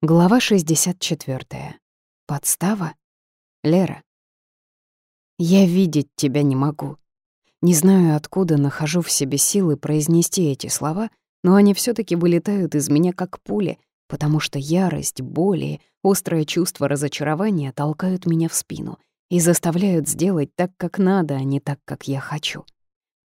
Глава 64. Подстава? Лера. Я видеть тебя не могу. Не знаю, откуда нахожу в себе силы произнести эти слова, но они все таки вылетают из меня как пули, потому что ярость, боль и острое чувство разочарования толкают меня в спину и заставляют сделать так, как надо, а не так, как я хочу.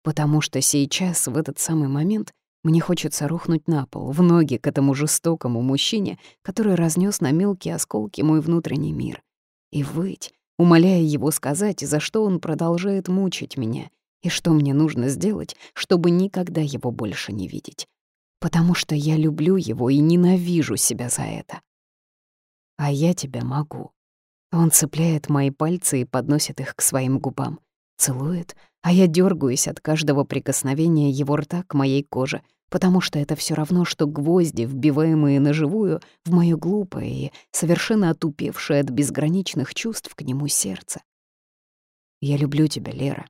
Потому что сейчас, в этот самый момент, мне хочется рухнуть на пол, в ноги к этому жестокому мужчине, который разнес на мелкие осколки мой внутренний мир. И выть, умоляя его сказать, за что он продолжает мучить меня, и что мне нужно сделать, чтобы никогда его больше не видеть. Потому что я люблю его и ненавижу себя за это. А я тебя могу. Он цепляет мои пальцы и подносит их к своим губам. Целует, а я дергаюсь от каждого прикосновения его рта к моей коже, потому что это все равно, что гвозди, вбиваемые на живую, в моё глупое и совершенно отупевшее от безграничных чувств к нему сердце. «Я люблю тебя, Лера.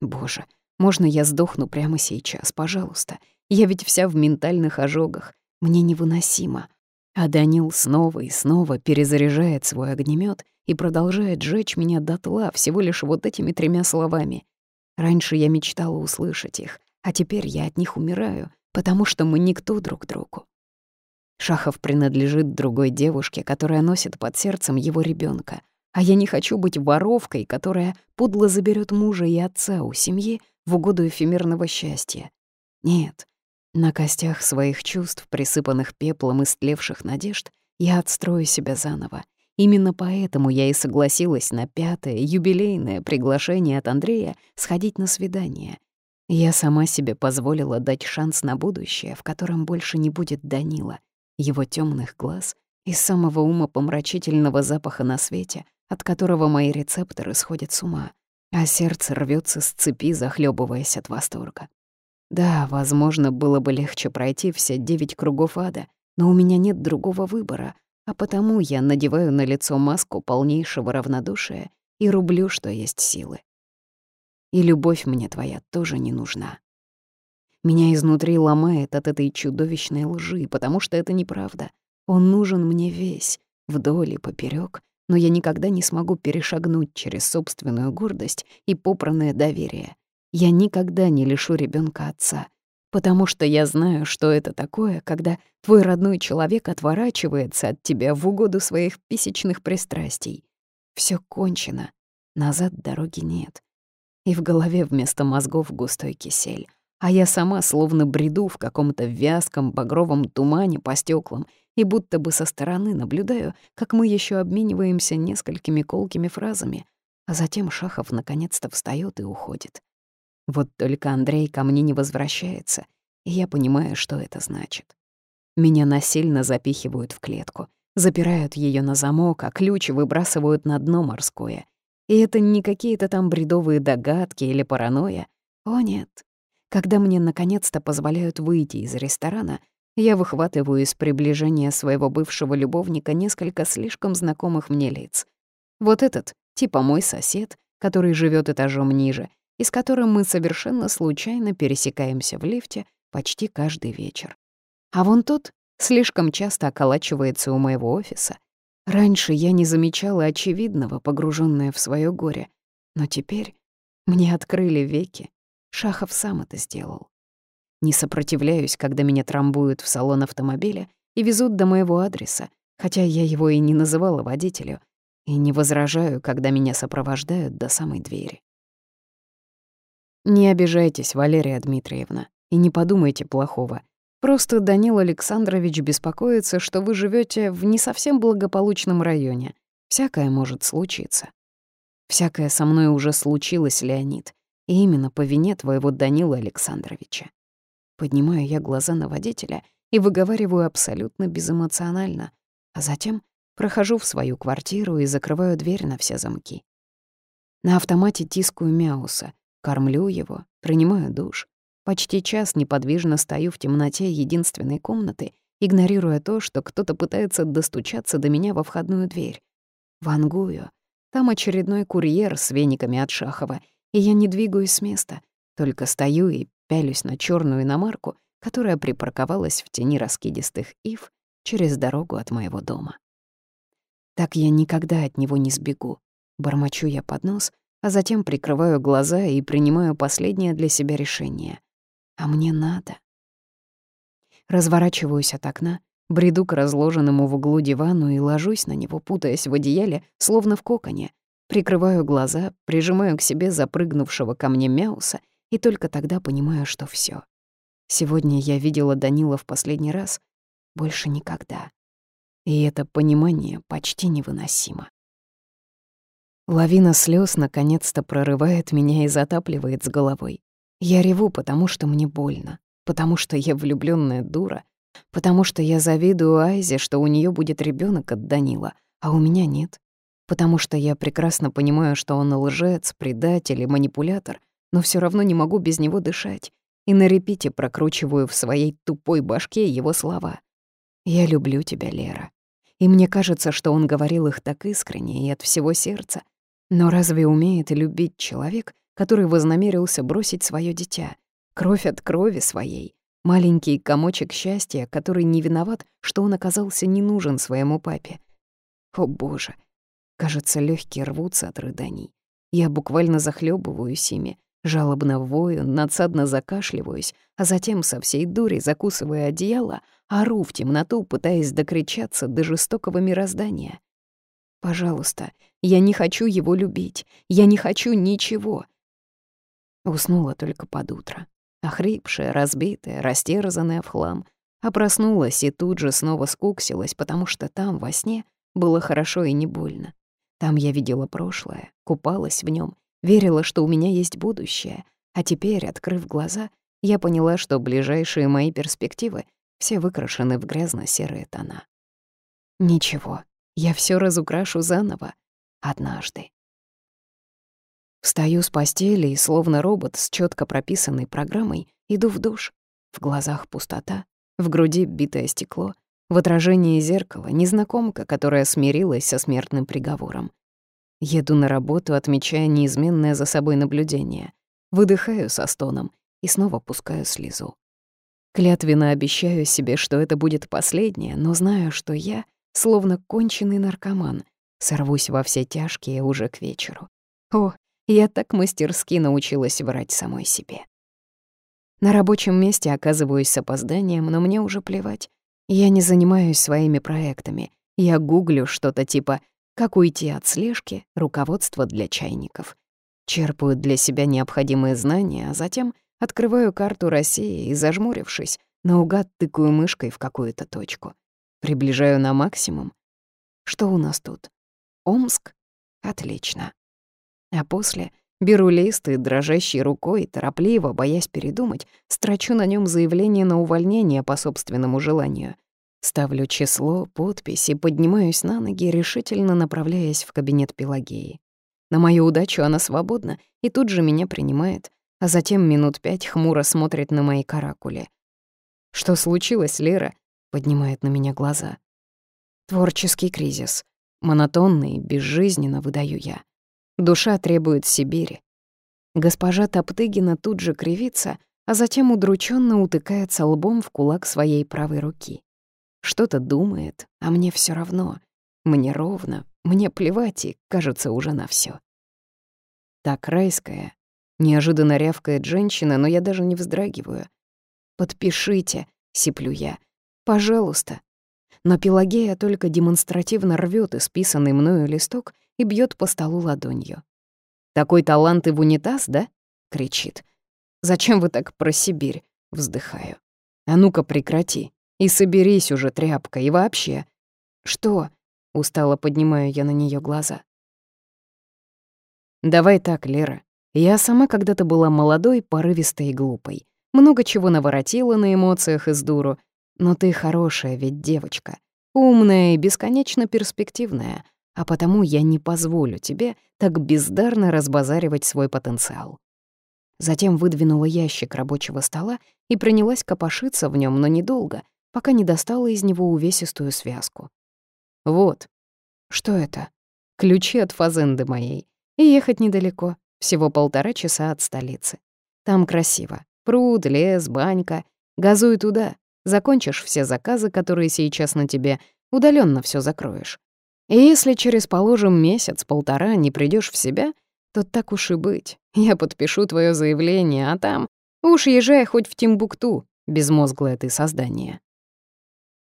Боже, можно я сдохну прямо сейчас, пожалуйста? Я ведь вся в ментальных ожогах. Мне невыносимо». А Данил снова и снова перезаряжает свой огнемет и продолжает жечь меня дотла всего лишь вот этими тремя словами. Раньше я мечтала услышать их, а теперь я от них умираю, потому что мы никто друг другу. Шахов принадлежит другой девушке, которая носит под сердцем его ребенка, а я не хочу быть воровкой, которая подло заберет мужа и отца у семьи в угоду эфемерного счастья. Нет, на костях своих чувств, присыпанных пеплом и стлевших надежд, я отстрою себя заново. Именно поэтому я и согласилась на пятое, юбилейное приглашение от Андрея сходить на свидание — я сама себе позволила дать шанс на будущее, в котором больше не будет Данила, его темных глаз и самого ума помрачительного запаха на свете, от которого мои рецепторы сходят с ума, а сердце рвется с цепи, захлебываясь от восторга. Да, возможно, было бы легче пройти все девять кругов ада, но у меня нет другого выбора, а потому я надеваю на лицо маску полнейшего равнодушия и рублю, что есть силы. И любовь мне твоя тоже не нужна. Меня изнутри ломает от этой чудовищной лжи, потому что это неправда. Он нужен мне весь, вдоль и поперёк, но я никогда не смогу перешагнуть через собственную гордость и попранное доверие. Я никогда не лишу ребёнка отца, потому что я знаю, что это такое, когда твой родной человек отворачивается от тебя в угоду своих писечных пристрастий. Всё кончено, назад дороги нет и в голове вместо мозгов густой кисель. А я сама словно бреду в каком-то вязком багровом тумане по стеклам и будто бы со стороны наблюдаю, как мы еще обмениваемся несколькими колкими фразами, а затем Шахов наконец-то встает и уходит. Вот только Андрей ко мне не возвращается, и я понимаю, что это значит. Меня насильно запихивают в клетку, запирают ее на замок, а ключ выбрасывают на дно морское. И это не какие-то там бредовые догадки или паранойя. О нет. Когда мне наконец-то позволяют выйти из ресторана, я выхватываю из приближения своего бывшего любовника несколько слишком знакомых мне лиц. Вот этот, типа мой сосед, который живет этажом ниже, и с которым мы совершенно случайно пересекаемся в лифте почти каждый вечер. А вон тот слишком часто околачивается у моего офиса — Раньше я не замечала очевидного, погруженная в свое горе, но теперь мне открыли веки. Шахов сам это сделал. Не сопротивляюсь, когда меня трамбуют в салон автомобиля и везут до моего адреса, хотя я его и не называла водителю, и не возражаю, когда меня сопровождают до самой двери. Не обижайтесь, Валерия Дмитриевна, и не подумайте плохого. Просто Данил Александрович беспокоится, что вы живете в не совсем благополучном районе. Всякое может случиться. Всякое со мной уже случилось, Леонид, и именно по вине твоего Данила Александровича. Поднимаю я глаза на водителя и выговариваю абсолютно безэмоционально, а затем прохожу в свою квартиру и закрываю дверь на все замки. На автомате тискаю Мяуса, кормлю его, принимаю душ, Почти час неподвижно стою в темноте единственной комнаты, игнорируя то, что кто-то пытается достучаться до меня во входную дверь. Вангую. Там очередной курьер с вениками от Шахова, и я не двигаюсь с места, только стою и пялюсь на черную иномарку, которая припарковалась в тени раскидистых ив через дорогу от моего дома. Так я никогда от него не сбегу. Бормочу я под нос, а затем прикрываю глаза и принимаю последнее для себя решение. А мне надо. Разворачиваюсь от окна, бреду к разложенному в углу дивану и ложусь на него, путаясь в одеяле, словно в коконе. Прикрываю глаза, прижимаю к себе запрыгнувшего ко мне Мяуса и только тогда понимаю, что все. Сегодня я видела Данила в последний раз, больше никогда. И это понимание почти невыносимо. Лавина слез наконец-то прорывает меня и затапливает с головой. Я реву, потому что мне больно, потому что я влюбленная дура, потому что я завидую Айзе, что у нее будет ребенок от Данила, а у меня нет, потому что я прекрасно понимаю, что он лжец, предатель и манипулятор, но все равно не могу без него дышать, и на репите прокручиваю в своей тупой башке его слова. «Я люблю тебя, Лера». И мне кажется, что он говорил их так искренне и от всего сердца. Но разве умеет любить человек, который вознамерился бросить свое дитя? Кровь от крови своей. Маленький комочек счастья, который не виноват, что он оказался не нужен своему папе. О боже, кажется, легкие рвутся от рыданий. Я буквально захлебываюсь ими, Жалобно вою, надсадно закашливаюсь, а затем со всей дури, закусывая одеяло, ору в темноту, пытаясь докричаться до жестокого мироздания. «Пожалуйста, я не хочу его любить, я не хочу ничего». Уснула только под утро, охрипшая, разбитая, растерзанная в хлам, а проснулась и тут же снова скуксилась, потому что там, во сне, было хорошо и не больно. Там я видела прошлое, купалась в нем верила, что у меня есть будущее, а теперь, открыв глаза, я поняла, что ближайшие мои перспективы все выкрашены в грязно-серые тона. Ничего, я все разукрашу заново. Однажды. Встаю с постели и, словно робот с четко прописанной программой, иду в душ. В глазах пустота, в груди битое стекло, в отражении зеркала незнакомка, которая смирилась со смертным приговором. Еду на работу, отмечая неизменное за собой наблюдение. Выдыхаю со стоном и снова пускаю слезу. Клятвенно обещаю себе, что это будет последнее, но знаю, что я, словно конченый наркоман, сорвусь во все тяжкие уже к вечеру. О, я так мастерски научилась врать самой себе. На рабочем месте оказываюсь с опозданием, но мне уже плевать. Я не занимаюсь своими проектами. Я гуглю что-то типа как уйти от слежки, руководство для чайников. Черпаю для себя необходимые знания, а затем открываю карту России и, зажмурившись, наугад тыкаю мышкой в какую-то точку. Приближаю на максимум. Что у нас тут? Омск? Отлично. А после беру лист и дрожащей рукой, торопливо, боясь передумать, строчу на нем заявление на увольнение по собственному желанию — Ставлю число, подпись и поднимаюсь на ноги, решительно направляясь в кабинет Пелагеи. На мою удачу она свободна и тут же меня принимает, а затем минут пять хмуро смотрит на мои каракули. «Что случилось, Лера?» — поднимает на меня глаза. «Творческий кризис. Монотонный, безжизненно выдаю я. Душа требует Сибири». Госпожа Топтыгина тут же кривится, а затем удрученно утыкается лбом в кулак своей правой руки. Что-то думает, а мне все равно. Мне ровно, мне плевать и, кажется, уже на все. Так райская. Неожиданно рявкает женщина, но я даже не вздрагиваю. «Подпишите», — сиплю я. «Пожалуйста». Но Пелагея только демонстративно рвет исписанный мною листок и бьет по столу ладонью. «Такой талант и в унитаз, да?» — кричит. «Зачем вы так про Сибирь?» — вздыхаю. «А ну-ка прекрати. И соберись уже, тряпка, и вообще. Что? Устало поднимаю я на нее глаза. Давай так, Лера. Я сама когда-то была молодой, порывистой и глупой. Много чего наворотила на эмоциях из дуру. Но ты хорошая ведь девочка. Умная и бесконечно перспективная. А потому я не позволю тебе так бездарно разбазаривать свой потенциал. Затем выдвинула ящик рабочего стола и принялась копошиться в нем, но недолго, пока не достала из него увесистую связку. «Вот. Что это? Ключи от фазенды моей. И ехать недалеко, всего полтора часа от столицы. Там красиво. Пруд, лес, банька. Газуй туда. Закончишь все заказы, которые сейчас на тебе, удаленно все закроешь. И если через, положим, месяц-полтора не придешь в себя, то так уж и быть. Я подпишу твое заявление, а там уж езжай хоть в Тимбукту, безмозглое ты создание.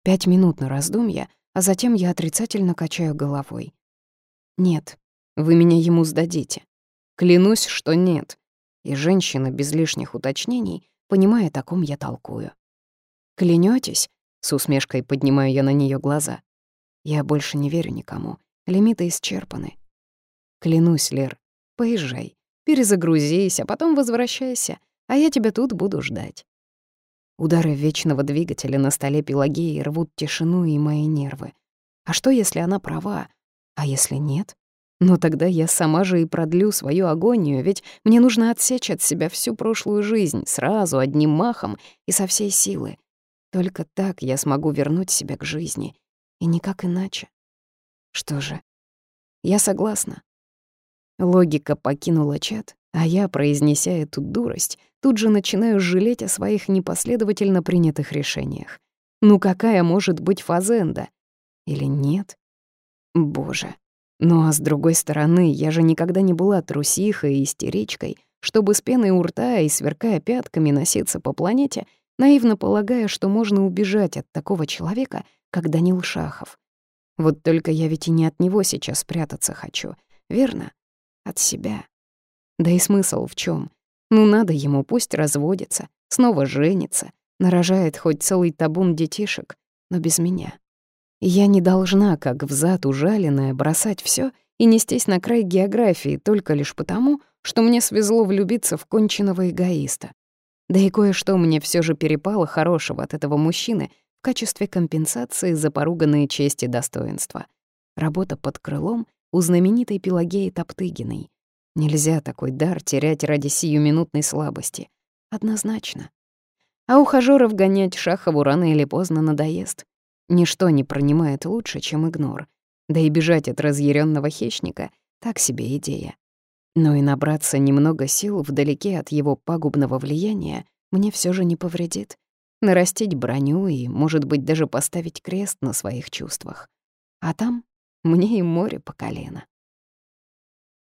Пять минут на раздумья, а затем я отрицательно качаю головой. Нет, вы меня ему сдадите. Клянусь, что нет. И женщина без лишних уточнений, понимая, о ком я толкую. Клянетесь? С усмешкой поднимаю я на нее глаза. Я больше не верю никому. Лимиты исчерпаны. Клянусь, Лер, поезжай, перезагрузись, а потом возвращайся, а я тебя тут буду ждать. Удары вечного двигателя на столе Пелагеи рвут тишину и мои нервы. А что, если она права? А если нет? Но тогда я сама же и продлю свою агонию, ведь мне нужно отсечь от себя всю прошлую жизнь сразу, одним махом и со всей силы. Только так я смогу вернуть себя к жизни и никак иначе. Что же, я согласна. Логика покинула чат, а я, произнеся эту дурость, тут же начинаю жалеть о своих непоследовательно принятых решениях. Ну какая может быть фазенда? Или нет? Боже. Ну а с другой стороны, я же никогда не была трусихой и истеричкой, чтобы с пеной у рта и сверкая пятками носиться по планете, наивно полагая, что можно убежать от такого человека, как Данил Шахов. Вот только я ведь и не от него сейчас прятаться хочу, верно? От себя. Да и смысл в чем? Ну надо ему, пусть разводится, снова женится, нарожает хоть целый табун детишек, но без меня. я не должна, как взад ужаленная, бросать все и нестись на край географии только лишь потому, что мне свезло влюбиться в конченного эгоиста. Да и кое-что мне все же перепало хорошего от этого мужчины — качестве компенсации за поруганные чести достоинства. Работа под крылом у знаменитой Пелагеи Топтыгиной. Нельзя такой дар терять ради сиюминутной слабости. Однозначно. А ухажёров гонять Шахову рано или поздно надоест. Ничто не пронимает лучше, чем игнор. Да и бежать от разъяренного хищника — так себе идея. Но и набраться немного сил вдалеке от его пагубного влияния мне все же не повредит нарастить броню и, может быть, даже поставить крест на своих чувствах. А там мне и море по колено.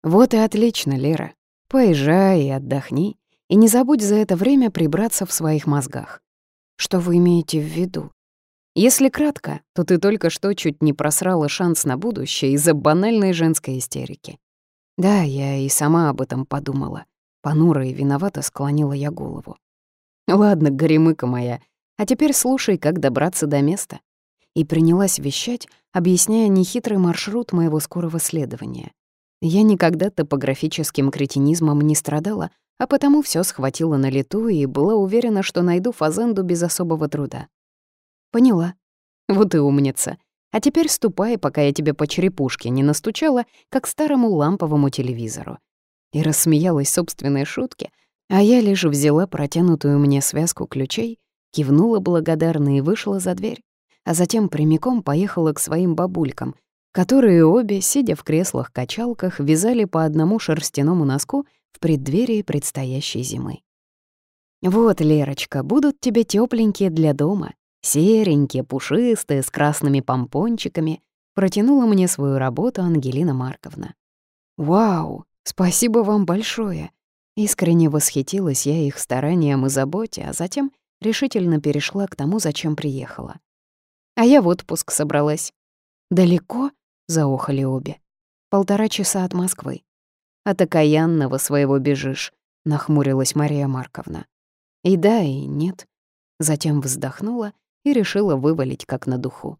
Вот и отлично, Лера. Поезжай и отдохни, и не забудь за это время прибраться в своих мозгах. Что вы имеете в виду? Если кратко, то ты только что чуть не просрала шанс на будущее из-за банальной женской истерики. Да, я и сама об этом подумала. Понуро и виновато склонила я голову. «Ладно, горемыка моя, а теперь слушай, как добраться до места». И принялась вещать, объясняя нехитрый маршрут моего скорого следования. Я никогда топографическим кретинизмом не страдала, а потому все схватила на лету и была уверена, что найду фазенду без особого труда. «Поняла. Вот и умница. А теперь ступай, пока я тебе по черепушке не настучала, как старому ламповому телевизору». И рассмеялась собственной шутке, а я лишь взяла протянутую мне связку ключей, кивнула благодарно и вышла за дверь, а затем прямиком поехала к своим бабулькам, которые обе, сидя в креслах-качалках, вязали по одному шерстяному носку в преддверии предстоящей зимы. «Вот, Лерочка, будут тебе тепленькие для дома, серенькие, пушистые, с красными помпончиками», протянула мне свою работу Ангелина Марковна. «Вау, спасибо вам большое!» Искренне восхитилась я их старанием и заботе, а затем решительно перешла к тому, зачем приехала. А я в отпуск собралась. «Далеко?» — заохали обе. «Полтора часа от Москвы». «От окаянного своего бежишь», — нахмурилась Мария Марковна. И да, и нет. Затем вздохнула и решила вывалить как на духу.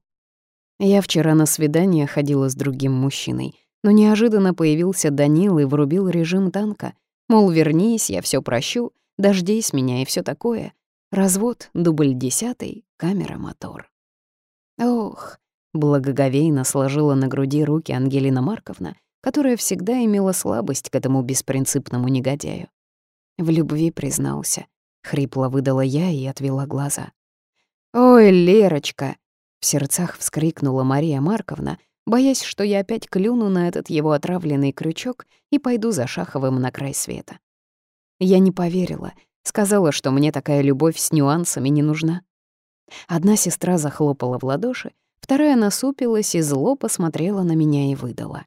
Я вчера на свидание ходила с другим мужчиной, но неожиданно появился Данил и врубил режим танка — Мол, вернись, я все прощу, дождись меня и все такое. Развод, дубль десятый, камера, мотор. Ох, благоговейно сложила на груди руки Ангелина Марковна, которая всегда имела слабость к этому беспринципному негодяю. В любви признался. Хрипло выдала я и отвела глаза. «Ой, Лерочка!» — в сердцах вскрикнула Мария Марковна, боясь, что я опять клюну на этот его отравленный крючок и пойду за Шаховым на край света. Я не поверила, сказала, что мне такая любовь с нюансами не нужна. Одна сестра захлопала в ладоши, вторая насупилась и зло посмотрела на меня и выдала.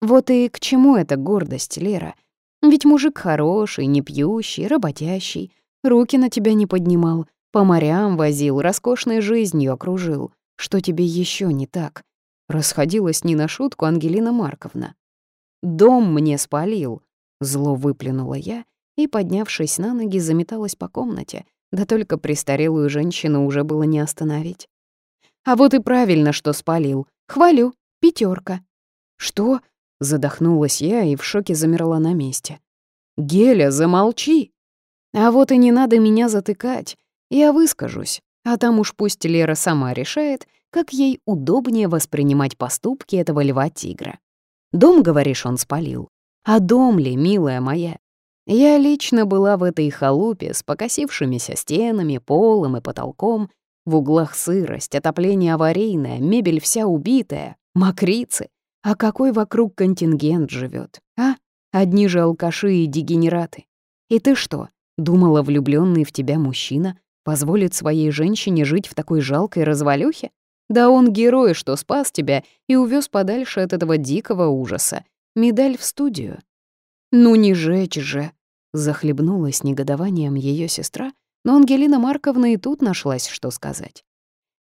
«Вот и к чему эта гордость, Лера? Ведь мужик хороший, не пьющий, работящий, руки на тебя не поднимал, по морям возил, роскошной жизнью окружил. Что тебе еще не так?» Расходилась не на шутку Ангелина Марковна. «Дом мне спалил», — зло выплюнула я и, поднявшись на ноги, заметалась по комнате, да только престарелую женщину уже было не остановить. «А вот и правильно, что спалил. Хвалю. пятерка. «Что?» — задохнулась я и в шоке замерла на месте. «Геля, замолчи!» «А вот и не надо меня затыкать. Я выскажусь, а там уж пусть Лера сама решает, как ей удобнее воспринимать поступки этого льва-тигра. Дом, говоришь, он спалил. А дом ли, милая моя? Я лично была в этой халупе с покосившимися стенами, полом и потолком, в углах сырость, отопление аварийное, мебель вся убитая, мокрицы. А какой вокруг контингент живет, а? Одни же алкаши и дегенераты. И ты что, думала, влюбленный в тебя мужчина позволит своей женщине жить в такой жалкой развалюхе? Да он герой, что спас тебя и увез подальше от этого дикого ужаса. Медаль в студию. Ну не жечь же. Захлебнулась негодованием ее сестра, но Ангелина Марковна и тут нашлась, что сказать.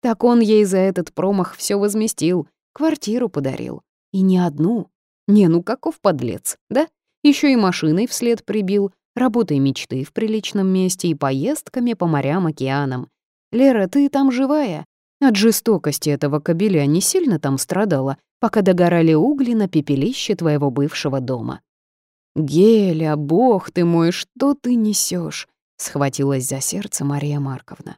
Так он ей за этот промах все возместил, квартиру подарил. И не одну. Не, ну каков подлец, да? Еще и машиной вслед прибил, работой мечты в приличном месте и поездками по морям, океанам. Лера, ты там живая? От жестокости этого кобеля не сильно там страдала, пока догорали угли на пепелище твоего бывшего дома. «Геля, бог ты мой, что ты несешь? схватилась за сердце Мария Марковна.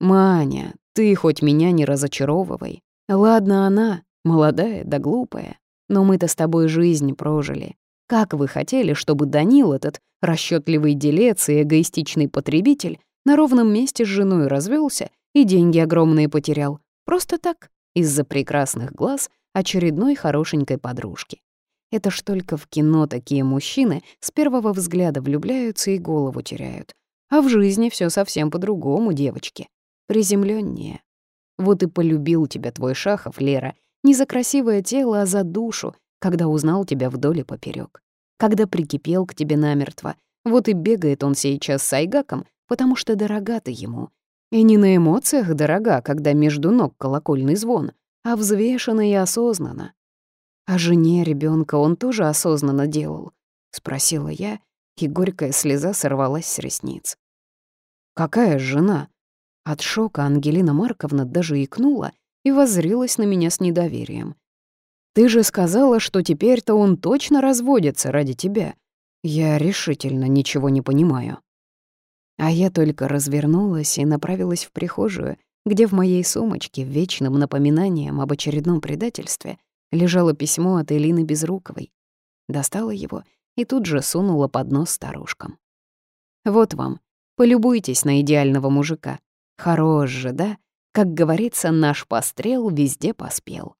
«Маня, ты хоть меня не разочаровывай. Ладно она, молодая да глупая, но мы-то с тобой жизнь прожили. Как вы хотели, чтобы Данил этот расчетливый делец и эгоистичный потребитель на ровном месте с женой развелся и деньги огромные потерял? Просто так, из-за прекрасных глаз очередной хорошенькой подружки. Это ж только в кино такие мужчины с первого взгляда влюбляются и голову теряют. А в жизни все совсем по-другому, девочки. Приземленнее. Вот и полюбил тебя твой Шахов, Лера, не за красивое тело, а за душу, когда узнал тебя вдоль и поперёк. Когда прикипел к тебе намертво. Вот и бегает он сейчас с Айгаком, потому что дорога ты ему. И не на эмоциях дорога, когда между ног колокольный звон, а взвешенно и осознанно, а жене ребенка он тоже осознанно делал? Спросила я, и горькая слеза сорвалась с ресниц. «Какая жена?» От шока Ангелина Марковна даже икнула и воззрилась на меня с недоверием. «Ты же сказала, что теперь-то он точно разводится ради тебя. Я решительно ничего не понимаю». А я только развернулась и направилась в прихожую, где в моей сумочке, вечным напоминанием об очередном предательстве, лежало письмо от Элины Безруковой. Достала его и тут же сунула под нос старушкам. «Вот вам, полюбуйтесь на идеального мужика. Хорош же, да? Как говорится, наш пострел везде поспел».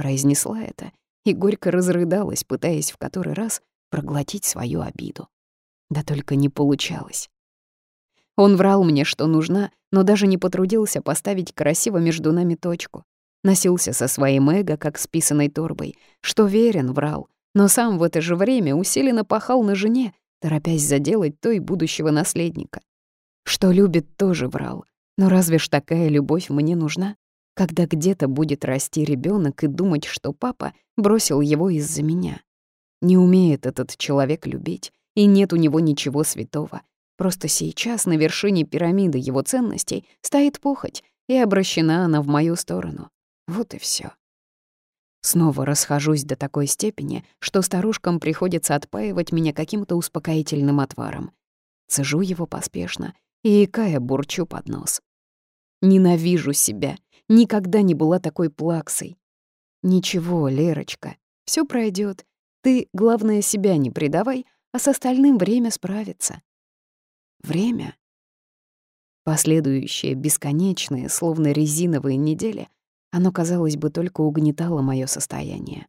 Произнесла это и горько разрыдалась, пытаясь в который раз проглотить свою обиду. Да только не получалось. Он врал мне, что нужна, но даже не потрудился поставить красиво между нами точку. Носился со своим эго, как с писаной торбой, что верен, врал, но сам в это же время усиленно пахал на жене, торопясь заделать той будущего наследника. Что любит, тоже врал. Но разве ж такая любовь мне нужна? Когда где-то будет расти ребенок и думать, что папа бросил его из-за меня. Не умеет этот человек любить, и нет у него ничего святого. Просто сейчас на вершине пирамиды его ценностей стоит похоть, и обращена она в мою сторону. Вот и все. Снова расхожусь до такой степени, что старушкам приходится отпаивать меня каким-то успокоительным отваром. Цежу его поспешно и, икая, бурчу под нос. Ненавижу себя. Никогда не была такой плаксой. Ничего, Лерочка, все пройдет. Ты, главное, себя не предавай, а с остальным время справится. Время. Последующие бесконечные, словно резиновые недели — оно, казалось бы, только угнетало моё состояние.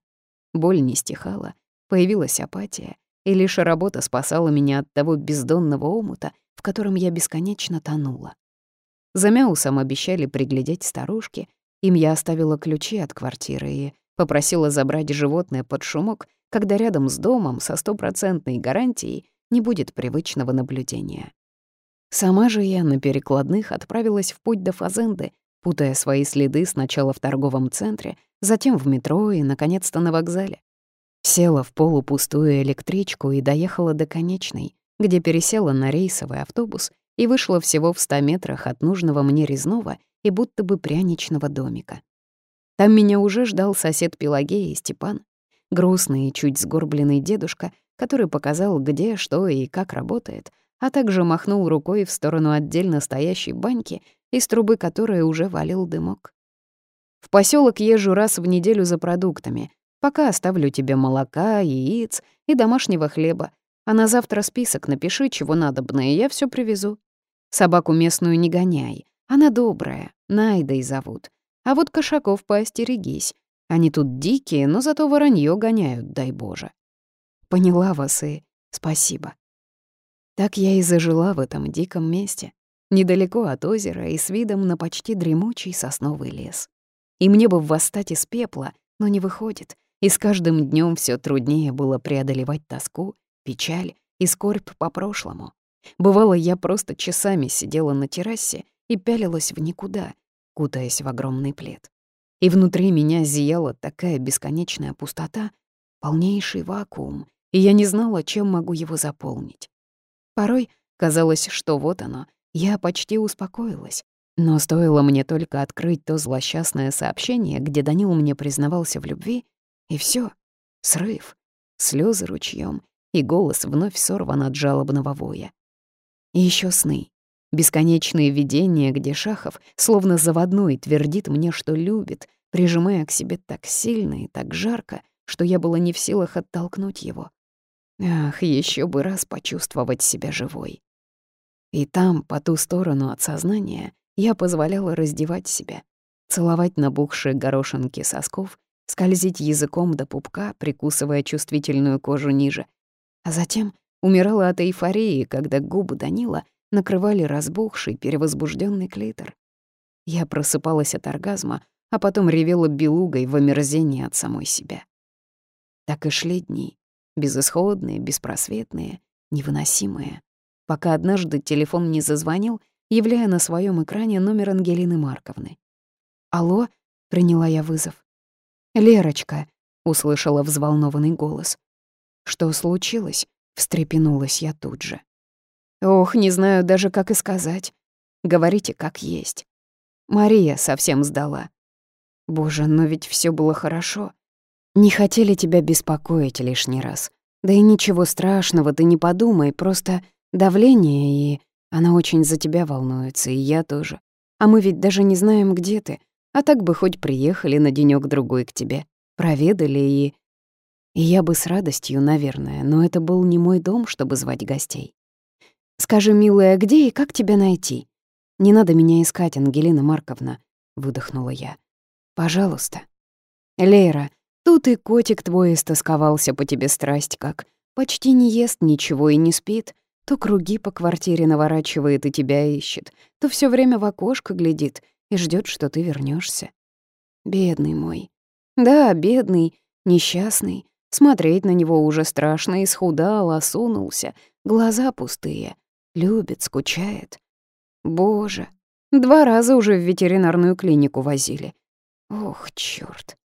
Боль не стихала, появилась апатия, и лишь работа спасала меня от того бездонного омута, в котором я бесконечно тонула. За Мяусом обещали приглядеть старушки. Им я оставила ключи от квартиры и попросила забрать животное под шумок, когда рядом с домом со стопроцентной гарантией не будет привычного наблюдения. Сама же я на перекладных отправилась в путь до Фазенды, путая свои следы сначала в торговом центре, затем в метро и, наконец-то, на вокзале. Села в полупустую электричку и доехала до конечной, где пересела на рейсовый автобус и вышла всего в ста метрах от нужного мне резного и будто бы пряничного домика. Там меня уже ждал сосед Пелагея и Степан, грустный и чуть сгорбленный дедушка, который показал, где, что и как работает, а также махнул рукой в сторону отдельно стоящей баньки, из трубы которой уже валил дымок. В поселок езжу раз в неделю за продуктами, пока оставлю тебе молока, яиц и домашнего хлеба, а на завтра список напиши, чего надобно, и я все привезу. Собаку местную не гоняй, она добрая, Найдой зовут. А вот кошаков поостерегись. Они тут дикие, но зато воронье гоняют, дай Боже. Поняла вас и спасибо. Так я и зажила в этом диком месте, недалеко от озера и с видом на почти дремучий сосновый лес. И мне бы восстать из пепла, но не выходит, и с каждым днем все труднее было преодолевать тоску, печаль и скорбь по прошлому. Бывало, я просто часами сидела на террасе и пялилась в никуда, кутаясь в огромный плед. И внутри меня зияла такая бесконечная пустота, полнейший вакуум, и я не знала, чем могу его заполнить. Порой казалось, что вот оно, я почти успокоилась. Но стоило мне только открыть то злосчастное сообщение, где Данил мне признавался в любви, и все, срыв, слезы ручьем, и голос вновь сорван от жалобного воя. И еще сны. Бесконечные видения, где Шахов, словно заводной, твердит мне, что любит, прижимая к себе так сильно и так жарко, что я была не в силах оттолкнуть его. Ах, еще бы раз почувствовать себя живой. И там, по ту сторону от сознания, я позволяла раздевать себя, целовать набухшие горошинки сосков, скользить языком до пупка, прикусывая чувствительную кожу ниже, а затем умирала от эйфории, когда губы Данила накрывали разбухший, перевозбужденный клитор. Я просыпалась от оргазма, а потом ревела белугой в омерзении от самой себя. Так и шли дни, безысходные, беспросветные, невыносимые, пока однажды телефон не зазвонил, являя на своем экране номер Ангелины Марковны. «Алло?» — приняла я вызов. «Лерочка», — услышала взволнованный голос. «Что случилось?» — встрепенулась я тут же. Ох, не знаю даже, как и сказать. Говорите, как есть. Мария совсем сдала. Боже, но ведь все было хорошо. Не хотели тебя беспокоить лишний раз. Да и ничего страшного, ты не подумай, просто давление, и она очень за тебя волнуется, и я тоже. А мы ведь даже не знаем, где ты. А так бы хоть приехали на денёк другой к тебе, проведали и... Я бы с радостью, наверное, но это был не мой дом, чтобы звать гостей. «Скажи, милая, где и как тебя найти?» «Не надо меня искать, Ангелина Марковна», — выдохнула я. «Пожалуйста». «Лейра, тут и котик твой истосковался по тебе страсть как. Почти не ест ничего и не спит. То круги по квартире наворачивает и тебя ищет, то все время в окошко глядит и ждет, что ты вернешься. Бедный мой. Да, бедный, несчастный. Смотреть на него уже страшно, исхудал, осунулся, глаза пустые. Любит, скучает. Боже, два раза уже в ветеринарную клинику возили. Ох, чёрт.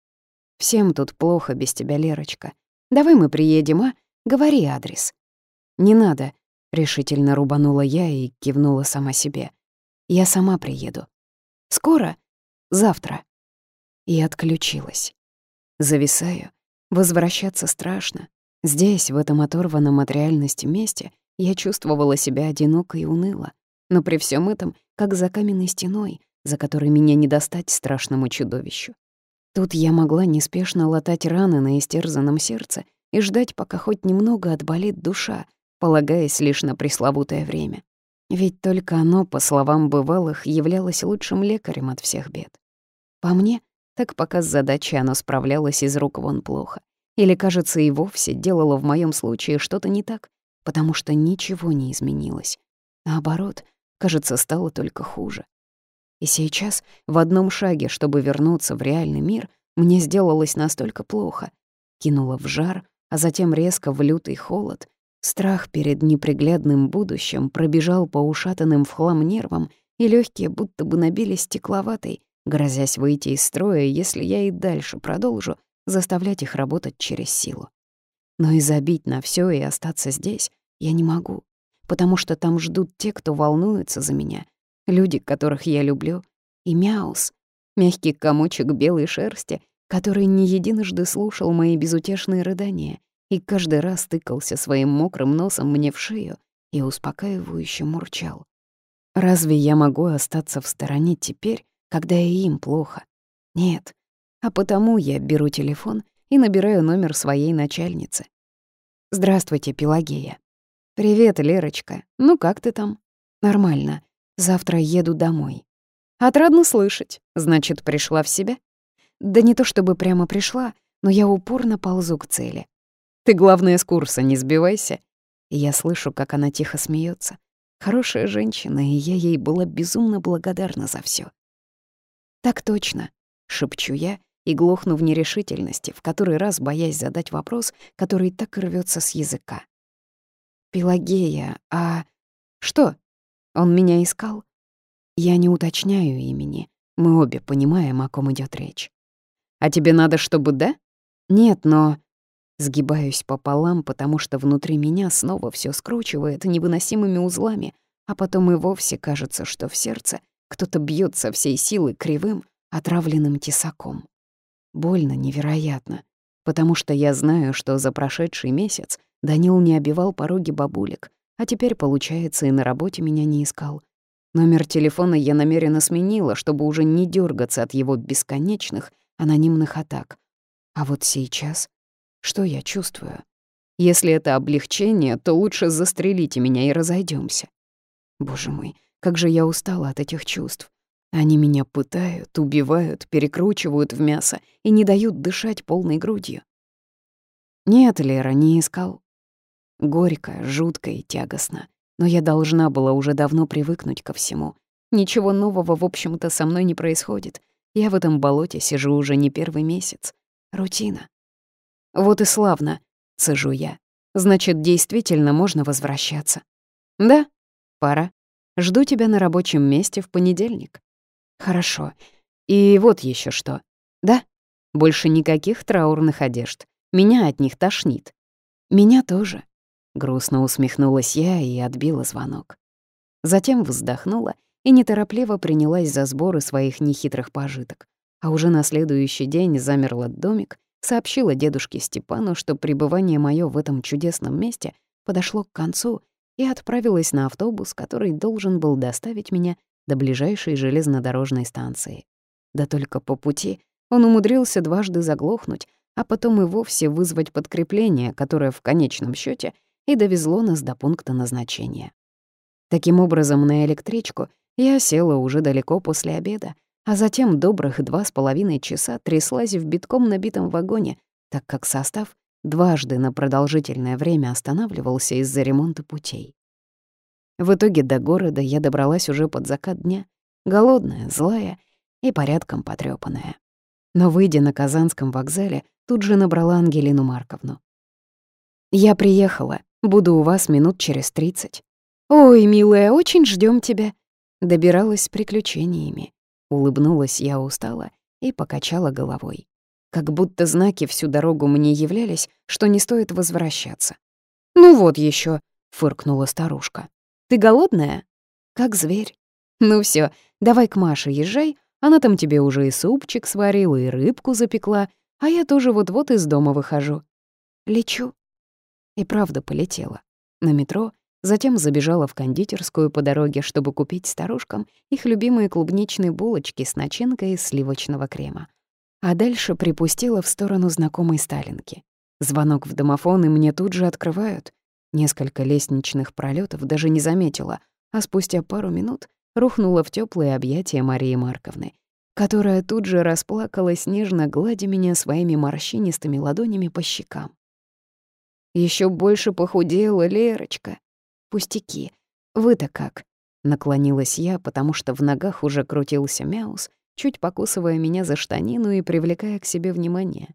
Всем тут плохо без тебя, Лерочка. Давай мы приедем, а? Говори адрес. Не надо, решительно рубанула я и кивнула сама себе. Я сама приеду. Скоро? Завтра. И отключилась. Зависаю. Возвращаться страшно. Здесь, в этом оторванном от реальности месте, я чувствовала себя одиноко и уныло, но при всем этом, как за каменной стеной, за которой меня не достать страшному чудовищу. Тут я могла неспешно латать раны на истерзанном сердце и ждать, пока хоть немного отболит душа, полагаясь лишь на пресловутое время. Ведь только оно, по словам бывалых, являлось лучшим лекарем от всех бед. По мне, так пока с задачей оно справлялось из рук вон плохо. Или, кажется, и вовсе делало в моем случае что-то не так, потому что ничего не изменилось. Наоборот, кажется, стало только хуже. И сейчас, в одном шаге, чтобы вернуться в реальный мир, мне сделалось настолько плохо. Кинуло в жар, а затем резко в лютый холод. Страх перед неприглядным будущим пробежал по ушатанным в хлам нервам, и легкие будто бы набили стекловатой, грозясь выйти из строя, если я и дальше продолжу заставлять их работать через силу. Но и забить на все и остаться здесь я не могу, потому что там ждут те, кто волнуется за меня, люди, которых я люблю, и Мяус, мягкий комочек белой шерсти, который не единожды слушал мои безутешные рыдания и каждый раз тыкался своим мокрым носом мне в шею и успокаивающе мурчал. Разве я могу остаться в стороне теперь, когда и им плохо? Нет. А потому я беру телефон и набираю номер своей начальницы. «Здравствуйте, Пелагея». «Привет, Лерочка. Ну как ты там?» «Нормально. Завтра еду домой». «Отрадно слышать. Значит, пришла в себя?» «Да не то чтобы прямо пришла, но я упорно ползу к цели». «Ты, главное, с курса не сбивайся». Я слышу, как она тихо смеется. Хорошая женщина, и я ей была безумно благодарна за все. «Так точно», — шепчу я и глохну в нерешительности, в который раз боясь задать вопрос, который так и рвётся с языка. «Пелагея, а...» «Что? Он меня искал?» Я не уточняю имени. Мы обе понимаем, о ком идет речь. «А тебе надо, чтобы да?» «Нет, но...» Сгибаюсь пополам, потому что внутри меня снова все скручивает невыносимыми узлами, а потом и вовсе кажется, что в сердце кто-то бьет со всей силы кривым, отравленным тесаком. Больно невероятно, потому что я знаю, что за прошедший месяц Данил не обивал пороги бабулек, а теперь, получается, и на работе меня не искал. Номер телефона я намеренно сменила, чтобы уже не дергаться от его бесконечных анонимных атак. А вот сейчас что я чувствую? Если это облегчение, то лучше застрелите меня и разойдемся. Боже мой, как же я устала от этих чувств. Они меня пытают, убивают, перекручивают в мясо и не дают дышать полной грудью. Нет, Лера, не искал. Горько, жутко и тягостно. Но я должна была уже давно привыкнуть ко всему. Ничего нового, в общем-то, со мной не происходит. Я в этом болоте сижу уже не первый месяц. Рутина. Вот и славно, цежу я. Значит, действительно можно возвращаться. Да, пора. Жду тебя на рабочем месте в понедельник. Хорошо. И вот еще что. Да? Больше никаких траурных одежд. Меня от них тошнит. Меня тоже. Грустно усмехнулась я и отбила звонок. Затем вздохнула и неторопливо принялась за сборы своих нехитрых пожиток. А уже на следующий день замерла домик сообщила дедушке Степану, что пребывание мое в этом чудесном месте подошло к концу и отправилась на автобус, который должен был доставить меня до ближайшей железнодорожной станции. Да только по пути он умудрился дважды заглохнуть, а потом и вовсе вызвать подкрепление, которое в конечном счете и довезло нас до пункта назначения. Таким образом, на электричку я села уже далеко после обеда, а затем добрых два с половиной часа тряслась в битком набитом вагоне, так как состав дважды на продолжительное время останавливался из-за ремонта путей. В итоге до города я добралась уже под закат дня, голодная, злая и порядком потрёпанная. Но, выйдя на Казанском вокзале, тут же набрала Ангелину Марковну. «Я приехала. Буду у вас минут через тридцать». «Ой, милая, очень ждём тебя». Добиралась с приключениями. Улыбнулась я устало и покачала головой. Как будто знаки всю дорогу мне являлись, что не стоит возвращаться. «Ну вот еще, фыркнула старушка. «Ты голодная?» «Как зверь». «Ну все, давай к Маше езжай, она там тебе уже и супчик сварила, и рыбку запекла, а я тоже вот-вот из дома выхожу». «Лечу». И правда полетела. На метро Затем забежала в кондитерскую по дороге, чтобы купить старушкам их любимые клубничные булочки с начинкой из сливочного крема. А дальше припустила в сторону знакомой Сталинки. Звонок в домофон, и мне тут же открывают. Несколько лестничных пролетов даже не заметила, а спустя пару минут рухнула в теплые объятия Марии Марковны, которая тут же расплакалась, нежно гладя меня своими морщинистыми ладонями по щекам. Еще больше похудела Лерочка», Пустяки. Вы-то как? Наклонилась я, потому что в ногах уже крутился Мяус, чуть покусывая меня за штанину и привлекая к себе внимание.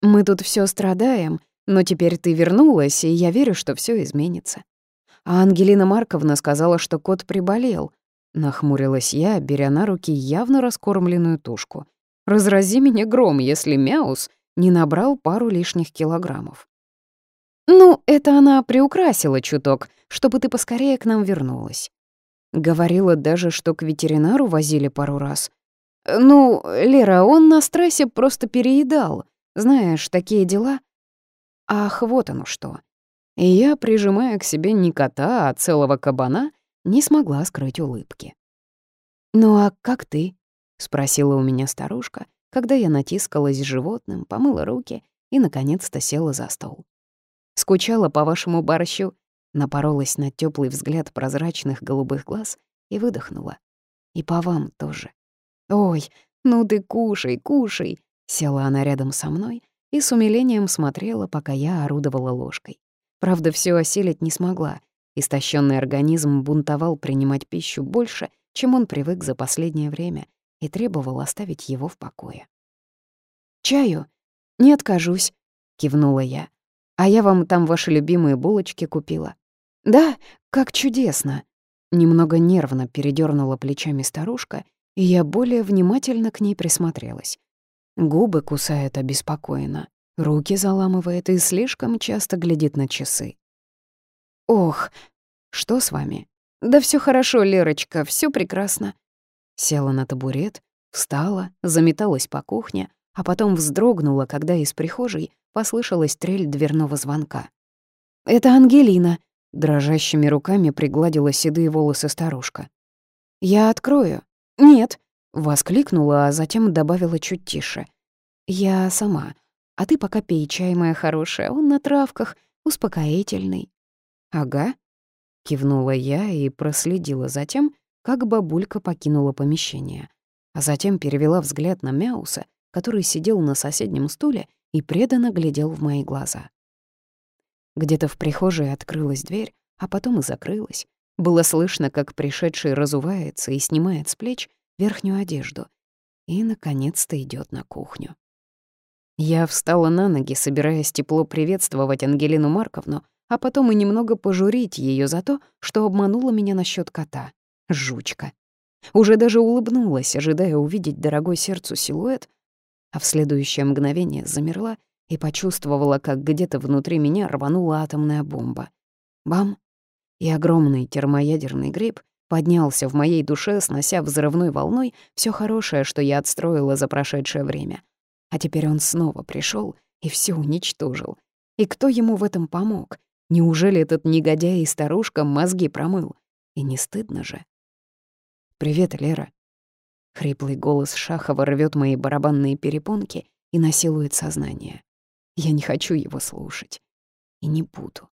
«Мы тут все страдаем, но теперь ты вернулась, и я верю, что все изменится». А Ангелина Марковна сказала, что кот приболел. Нахмурилась я, беря на руки явно раскормленную тушку. «Разрази меня гром, если Мяус не набрал пару лишних килограммов». «Ну, это она приукрасила чуток, чтобы ты поскорее к нам вернулась». Говорила даже, что к ветеринару возили пару раз. «Ну, Лера, он на стрессе просто переедал. Знаешь, такие дела». Ах, вот оно что. И я, прижимая к себе не кота, а целого кабана, не смогла скрыть улыбки. «Ну а как ты?» — спросила у меня старушка, когда я натискалась животным, помыла руки и, наконец-то, села за стол. «Скучала по вашему борщу?» напоролась на теплый взгляд прозрачных голубых глаз и выдохнула. «И по вам тоже». «Ой, ну ты кушай, кушай!» Села она рядом со мной и с умилением смотрела, пока я орудовала ложкой. Правда, все осилить не смогла. Истощенный организм бунтовал принимать пищу больше, чем он привык за последнее время, и требовал оставить его в покое. «Чаю? Не откажусь», — кивнула я. «А я вам там ваши любимые булочки купила. «Да, как чудесно!» Немного нервно передернула плечами старушка, и я более внимательно к ней присмотрелась. Губы кусает обеспокоенно, руки заламывает и слишком часто глядит на часы. «Ох, что с вами?» «Да все хорошо, Лерочка, все прекрасно». Села на табурет, встала, заметалась по кухне, а потом вздрогнула, когда из прихожей послышалась трель дверного звонка. «Это Ангелина», Дрожащими руками пригладила седые волосы старушка. «Я открою». «Нет», — воскликнула, а затем добавила чуть тише. «Я сама. А ты пока пей чай, моя хорошая, он на травках, успокоительный». «Ага», — кивнула я и проследила за тем, как бабулька покинула помещение, а затем перевела взгляд на Мяуса, который сидел на соседнем стуле и преданно глядел в мои глаза. Где-то в прихожей открылась дверь, а потом и закрылась. Было слышно, как пришедший разувается и снимает с плеч верхнюю одежду. И, наконец-то, идет на кухню. Я встала на ноги, собираясь тепло приветствовать Ангелину Марковну, а потом и немного пожурить ее за то, что обманула меня насчет кота. Жучка. Уже даже улыбнулась, ожидая увидеть дорогой сердцу силуэт, а в следующее мгновение замерла и почувствовала, как где-то внутри меня рванула атомная бомба. Бам! И огромный термоядерный гриб поднялся в моей душе, снося взрывной волной все хорошее, что я отстроила за прошедшее время. А теперь он снова пришел и все уничтожил. И кто ему в этом помог? Неужели этот негодяй и старушка мозги промыл? И не стыдно же? «Привет, Лера». Хриплый голос Шахова рвет мои барабанные перепонки и насилует сознание. Я не хочу его слушать. И не буду.